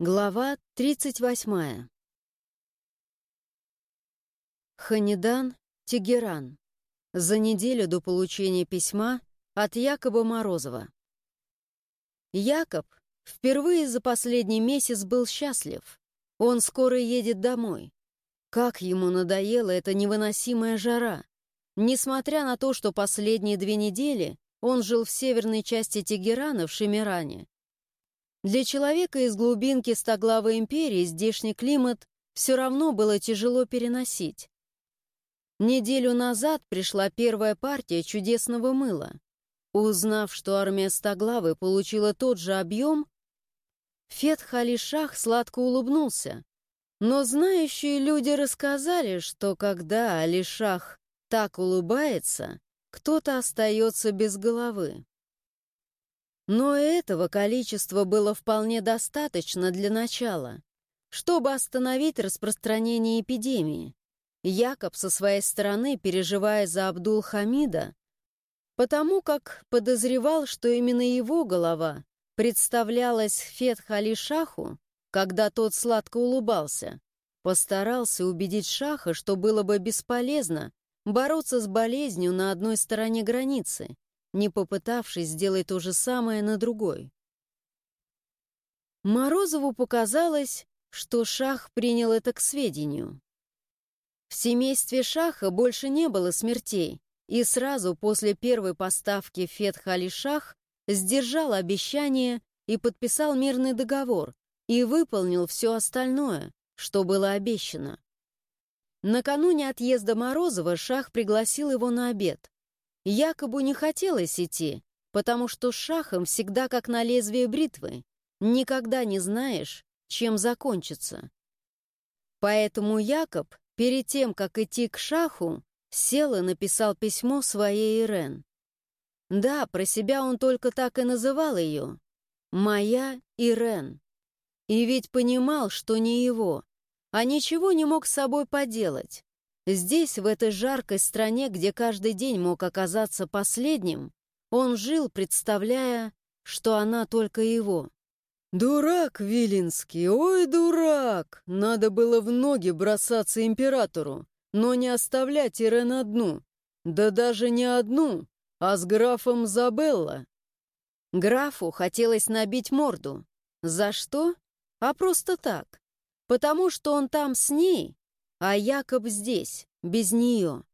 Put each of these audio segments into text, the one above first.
Глава 38. Ханидан, Тегеран. За неделю до получения письма от Якоба Морозова. Якоб впервые за последний месяц был счастлив. Он скоро едет домой. Как ему надоела эта невыносимая жара. Несмотря на то, что последние две недели он жил в северной части Тегерана, в Шемиране, для человека из глубинки стоглавой империи здешний климат все равно было тяжело переносить. Неделю назад пришла первая партия чудесного мыла. Узнав, что армия Стоглавы получила тот же объем, Фетх Алишах сладко улыбнулся. Но знающие люди рассказали, что когда Алишах так улыбается, кто-то остается без головы. Но этого количества было вполне достаточно для начала, чтобы остановить распространение эпидемии. Якоб со своей стороны, переживая за Абдул-Хамида, потому как подозревал, что именно его голова представлялась Фетх-Али Шаху, когда тот сладко улыбался, постарался убедить Шаха, что было бы бесполезно бороться с болезнью на одной стороне границы — не попытавшись сделать то же самое на другой. Морозову показалось, что Шах принял это к сведению. В семействе Шаха больше не было смертей, и сразу после первой поставки Фетх Шах сдержал обещание и подписал мирный договор и выполнил все остальное, что было обещано. Накануне отъезда Морозова Шах пригласил его на обед. Якобы не хотелось идти, потому что шахом всегда как на лезвие бритвы. Никогда не знаешь, чем закончится. Поэтому Якоб, перед тем, как идти к шаху, сел и написал письмо своей Ирен. Да, про себя он только так и называл ее. «Моя Ирен». И ведь понимал, что не его, а ничего не мог с собой поделать. Здесь, в этой жаркой стране, где каждый день мог оказаться последним, он жил, представляя, что она только его. «Дурак, Вилинский, ой, дурак! Надо было в ноги бросаться императору, но не оставлять Ирен одну. Да даже не одну, а с графом Забелла». Графу хотелось набить морду. За что? А просто так. Потому что он там с ней, а Якоб здесь, без нее.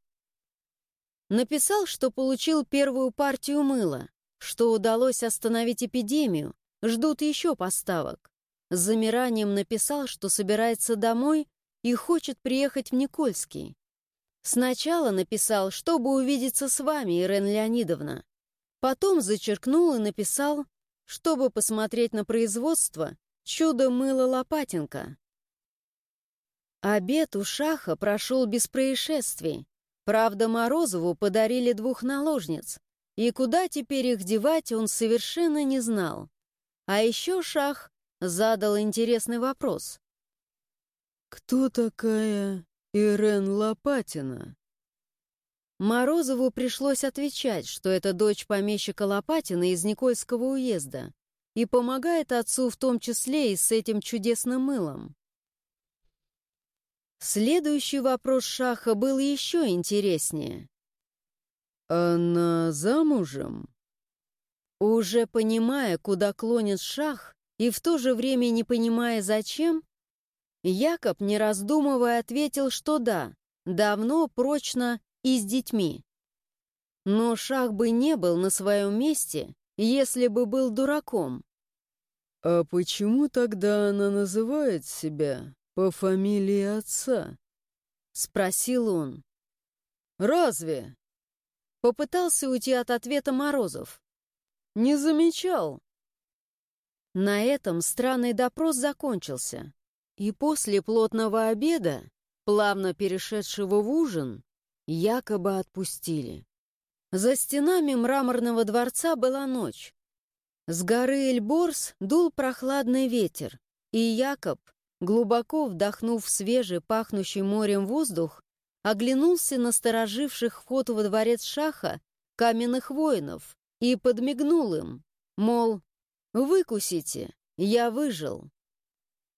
Написал, что получил первую партию мыла, что удалось остановить эпидемию, ждут еще поставок. С замиранием написал, что собирается домой и хочет приехать в Никольский. Сначала написал, чтобы увидеться с вами, Ирен Леонидовна. Потом зачеркнул и написал, чтобы посмотреть на производство чудо мыла Лопатенко. Обед у Шаха прошел без происшествий. Правда, Морозову подарили двух наложниц, и куда теперь их девать он совершенно не знал. А еще Шах задал интересный вопрос. «Кто такая Ирен Лопатина?» Морозову пришлось отвечать, что это дочь помещика Лопатина из Никольского уезда и помогает отцу в том числе и с этим чудесным мылом. Следующий вопрос Шаха был еще интереснее. «Она замужем?» Уже понимая, куда клонит Шах, и в то же время не понимая, зачем, Якоб, не раздумывая, ответил, что да, давно, прочно и с детьми. Но Шах бы не был на своем месте, если бы был дураком. «А почему тогда она называет себя «По фамилии отца?» — спросил он. «Разве?» Попытался уйти от ответа Морозов. «Не замечал». На этом странный допрос закончился, и после плотного обеда, плавно перешедшего в ужин, якобы отпустили. За стенами мраморного дворца была ночь. С горы Эльборс дул прохладный ветер, и Якоб глубоко вдохнув свежий, пахнущий морем воздух, оглянулся на стороживших вход во дворец шаха каменных воинов и подмигнул им, мол, «Выкусите, я выжил».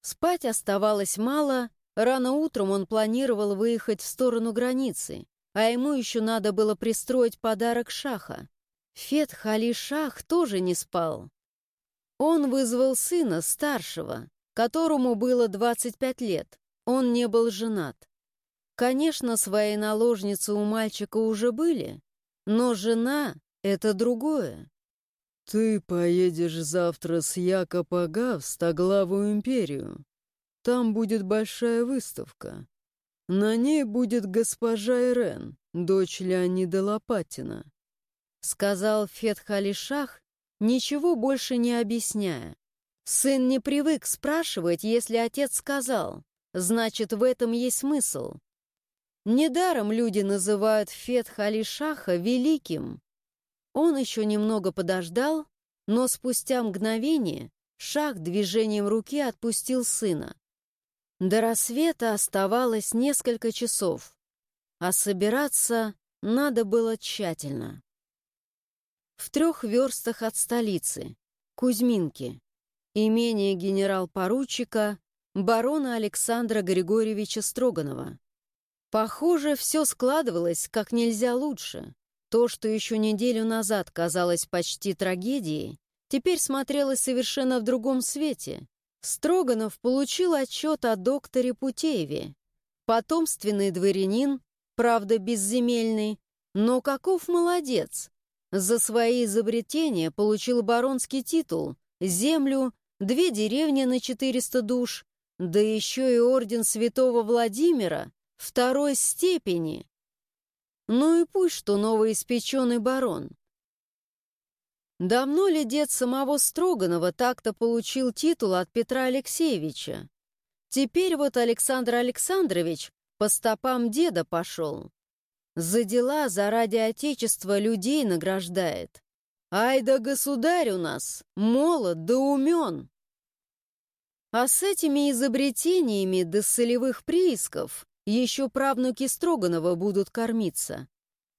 Спать оставалось мало, рано утром он планировал выехать в сторону границы, а ему еще надо было пристроить подарок Шаха. Фет Хали Шах тоже не спал. Он вызвал сына, старшего, которому было 25 лет. Он не был женат. Конечно, свои наложницы у мальчика уже были, но жена — это другое. «Ты поедешь завтра с Якопага в Стоглавую империю. Там будет большая выставка. На ней будет госпожа Ирен, дочь Леонида Лопатина», — сказал Фетхалишах, ничего больше не объясняя. Сын не привык спрашивать, если отец сказал. Значит, в этом есть смысл. Недаром люди называют Фетхалишаха великим. Он еще немного подождал, но спустя мгновение Шах движением руки отпустил сына. До рассвета оставалось несколько часов, а собираться надо было тщательно. В трех верстах от столицы, Кузьминки, имение генерал-поручика барона Александра Григорьевича Строганова. Похоже, все складывалось как нельзя лучше. То, что еще неделю назад казалось почти трагедией, теперь смотрелось совершенно в другом свете. Строганов получил отчет о докторе Путееве. Потомственный дворянин, правда безземельный, но каков молодец. За свои изобретения получил баронский титул, землю, две деревни на 400 душ, да еще и орден святого Владимира второй степени. Ну и пусть что новоиспеченный барон. Давно ли дед самого Строганова так-то получил титул от Петра Алексеевича? Теперь вот Александр Александрович по стопам деда пошел. За дела, заради Отечества людей награждает. Ай да государь у нас, молод да умен. А с этими изобретениями до солевых приисков еще правнуки Строганова будут кормиться.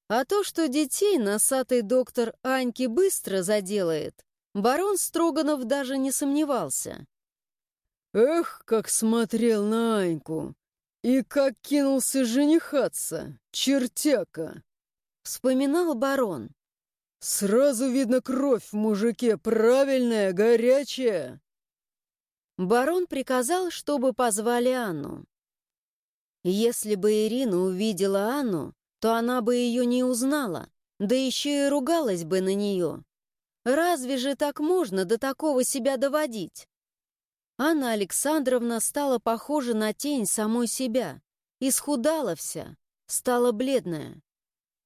А то, что детей носатый доктор Аньки быстро заделает, барон Строганов даже не сомневался. «Эх, как смотрел на Аньку! И как кинулся женихаться, чертяка!» Вспоминал барон. «Сразу видно кровь в мужике, правильная, горячая!» Барон приказал, чтобы позвали Анну. Если бы Ирина увидела Анну, то она бы ее не узнала, да еще и ругалась бы на нее. Разве же так можно до такого себя доводить? Анна Александровна стала похожа на тень самой себя, исхудала вся, стала бледная.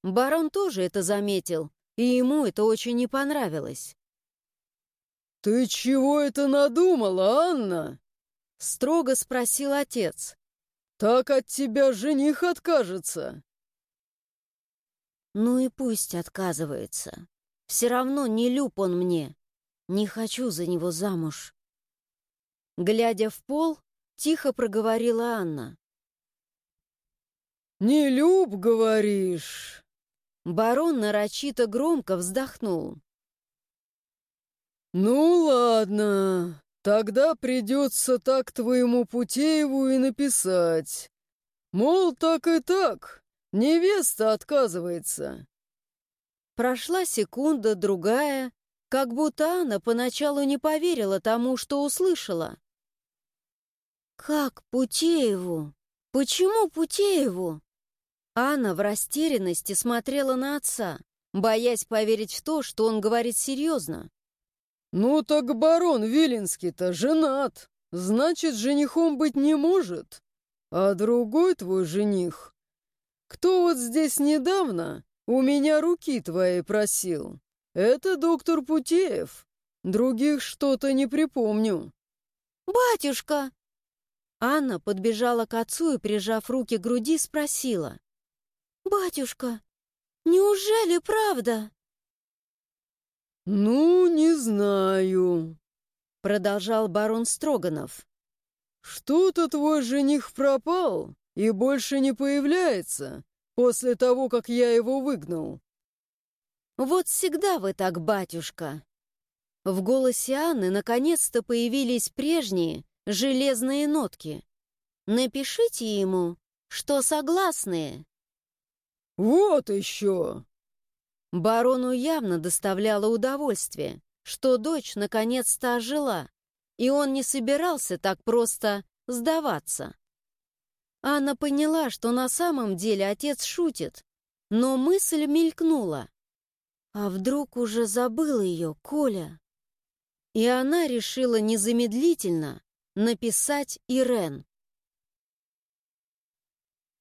Барон тоже это заметил, и ему это очень не понравилось. «Ты чего это надумала, Анна?» — строго спросил отец. «Так от тебя жених откажется!» Ну и пусть отказывается. Все равно не люб он мне. Не хочу за него замуж. Глядя в пол, тихо проговорила Анна. «Не люб, говоришь?» Барон нарочито громко вздохнул. «Ну ладно, тогда придется так твоему Путееву и написать. Мол, так и так, Невеста отказывается. Прошла секунда, другая, как будто Анна поначалу не поверила тому, что услышала. «Как Путееву? Почему Путееву?» Анна в растерянности смотрела на отца, боясь поверить в то, что он говорит серьезно. «Ну так барон Виленский-то женат, значит, женихом быть не может. А другой твой жених кто вот здесь недавно у меня руки твои просил? Это доктор Путеев. Других что-то не припомню. «Батюшка!» Анна подбежала к отцу и, прижав руки к груди, спросила. «Батюшка, неужели правда?» «Ну, не знаю», — продолжал барон Строганов. «Что-то твой жених пропал, и больше не появляется после того, как я его выгнал». «Вот всегда вы так, батюшка!» В голосе Анны наконец-то появились прежние, железные нотки. Напишите ему, что согласны. «Вот еще!» Барону явно доставляло удовольствие, что дочь наконец-то ожила, и он не собирался так просто сдаваться. Анна поняла, что на самом деле отец шутит, но мысль мелькнула. А вдруг уже забыл ее Коля? И она решила незамедлительно написать Ирен.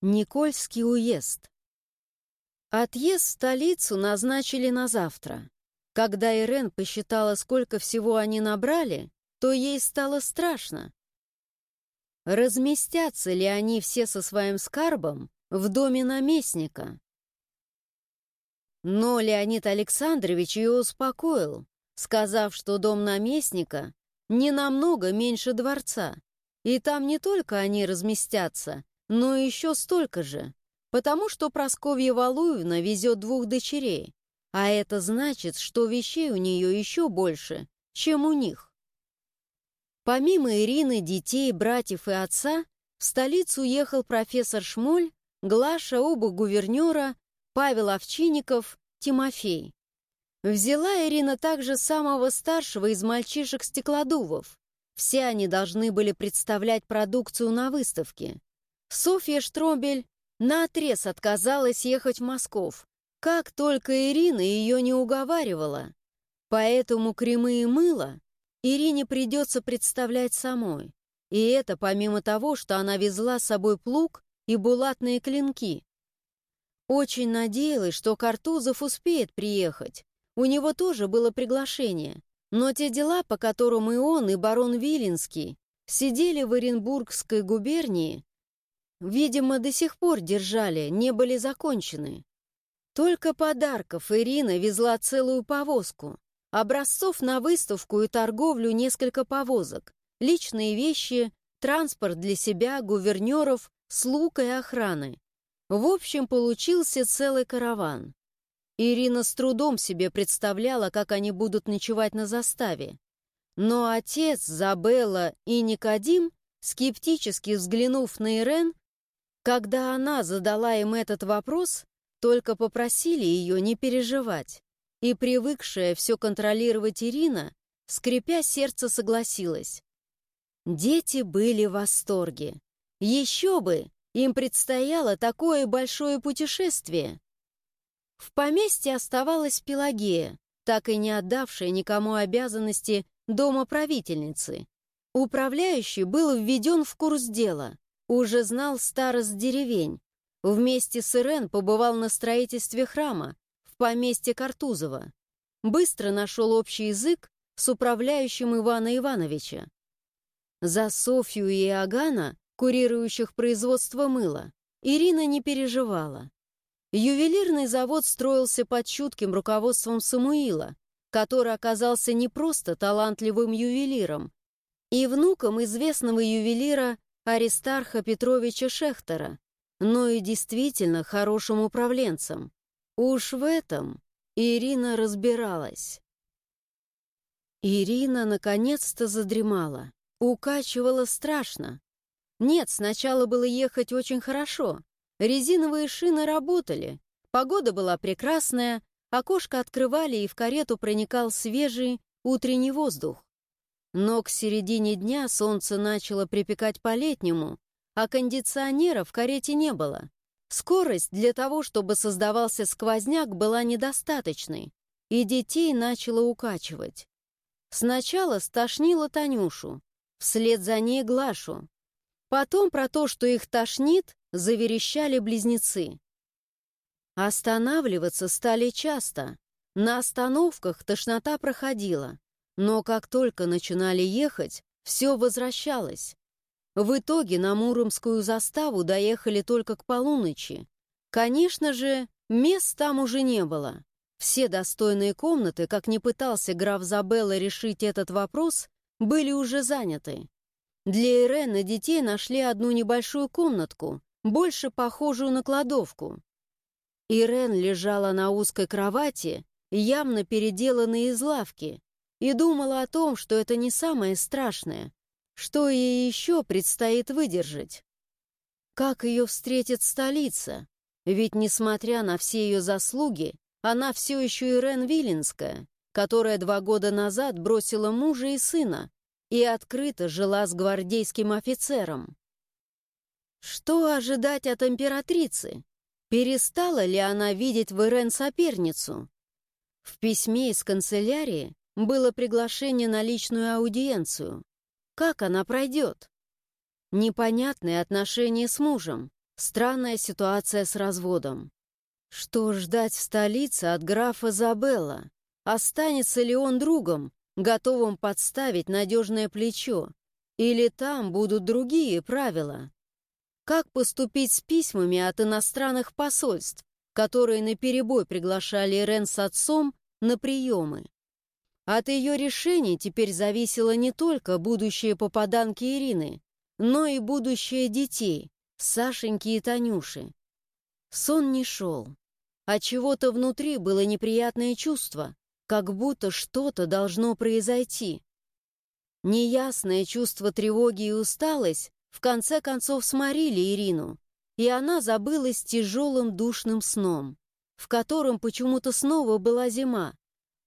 Никольский уезд. Отъезд в столицу назначили на завтра. Когда Ирен посчитала, сколько всего они набрали, то ей стало страшно. Разместятся ли они все со своим скарбом в доме наместника? Но Леонид Александрович ее успокоил, сказав, что дом наместника не намного меньше дворца, и там не только они разместятся, но еще столько же, потому что Просковья Валуевна везет двух дочерей, а это значит, что вещей у нее еще больше, чем у них. Помимо Ирины, детей, братьев и отца, в столицу уехал профессор Шмоль, Глаша, оба гувернера, Павел Овчинников, Тимофей. Взяла Ирина также самого старшего из мальчишек-стеклодувов. Все они должны были представлять продукцию на выставке. Софья Штробель наотрез отказалась ехать в Москов, как только Ирина ее не уговаривала. Поэтому кремы и мыло Ирине придется представлять самой. И это помимо того, что она везла с собой плуг и булатные клинки. Очень надеялась, что Картузов успеет приехать. У него тоже было приглашение. Но те дела, по которым и он, и барон Виленский сидели в Оренбургской губернии, Видимо, до сих пор держали, не были закончены. Только подарков Ирина везла целую повозку. Образцов на выставку и торговлю несколько повозок. Личные вещи, транспорт для себя, гувернеров, слуг и охраны. В общем, получился целый караван. Ирина с трудом себе представляла, как они будут ночевать на заставе. Но отец, Забелла и Никодим, скептически взглянув на Ирен, когда она задала им этот вопрос, только попросили ее не переживать. И привыкшая все контролировать Ирина, скрипя сердце, согласилась. Дети были в восторге. Еще бы, им предстояло такое большое путешествие. В поместье оставалась Пелагея, так и не отдавшая никому обязанности дома правительницы. Управляющий был введен в курс дела, уже знал старост деревень. Вместе с Ирен побывал на строительстве храма в поместье Картузова. Быстро нашел общий язык с управляющим Ивана Ивановича. За Софью и Агана, курирующих производство мыла, Ирина не переживала. Ювелирный завод строился под чутким руководством Самуила, который оказался не просто талантливым ювелиром, и внуком известного ювелира Аристарха Петровича Шехтера, но и действительно хорошим управленцем. Уж в этом Ирина разбиралась. Ирина наконец-то задремала. Укачивала страшно. Нет, сначала было ехать очень хорошо. Резиновые шины работали. Погода была прекрасная, окошко открывали, и в карету проникал свежий утренний воздух. Но к середине дня солнце начало припекать по-летнему, а кондиционера в карете не было. Скорость для того, чтобы создавался сквозняк, была недостаточной, и детей начало укачивать. Сначала стошнило Танюшу, вслед за ней Глашу. Потом про то, что их тошнит, заверещали близнецы. Останавливаться стали часто. На остановках тошнота проходила. Но как только начинали ехать, все возвращалось. В итоге на Муромскую заставу доехали только к полуночи. Конечно же, мест там уже не было. Все достойные комнаты, как ни пытался граф Забелла решить этот вопрос, были уже заняты. Для Ирен и детей нашли одну небольшую комнатку, больше похожую на кладовку. Ирен лежала на узкой кровати, явно переделанной из лавки, и думала о том, что это не самое страшное, что ей еще предстоит выдержать. Как ее встретит столица? Ведь, несмотря на все ее заслуги, она все еще Ирен Виленская, которая два года назад бросила мужа и сына и открыто жила с гвардейским офицером. Что ожидать от императрицы? Перестала ли она видеть в Ирен соперницу? В письме из канцелярии было приглашение на личную аудиенцию. Как она пройдет? Непонятные отношения с мужем, странная ситуация с разводом. Что ждать в столице от графа Забелла? Останется ли он другом, готовым подставить надежное плечо? Или там будут другие правила? Как поступить с письмами от иностранных посольств, которые наперебой приглашали Рен с отцом на приемы? От ее решений теперь зависело не только будущее попаданки Ирины, но и будущее детей, Сашеньки и Танюши. Сон не шел, а чего-то внутри было неприятное чувство, как будто что-то должно произойти. Неясное чувство тревоги и усталость в конце концов сморили Ирину, и она забылась тяжелым душным сном, в котором почему-то снова была зима,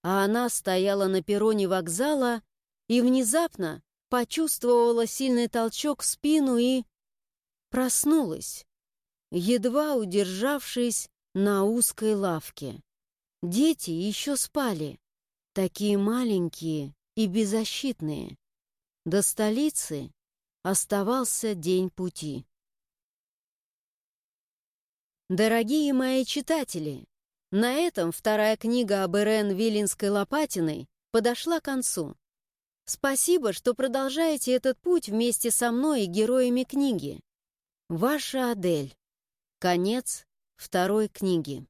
а она стояла на перроне вокзала и внезапно почувствовала сильный толчок в спину и... проснулась, едва удержавшись на узкой лавке. Дети еще спали, такие маленькие и беззащитные. До столицы оставался день пути. Дорогие мои читатели, на этом вторая книга об Ирен Вилинской-Лопатиной подошла к концу. Спасибо, что продолжаете этот путь вместе со мной и героями книги. Ваша Адель. Конец второй книги.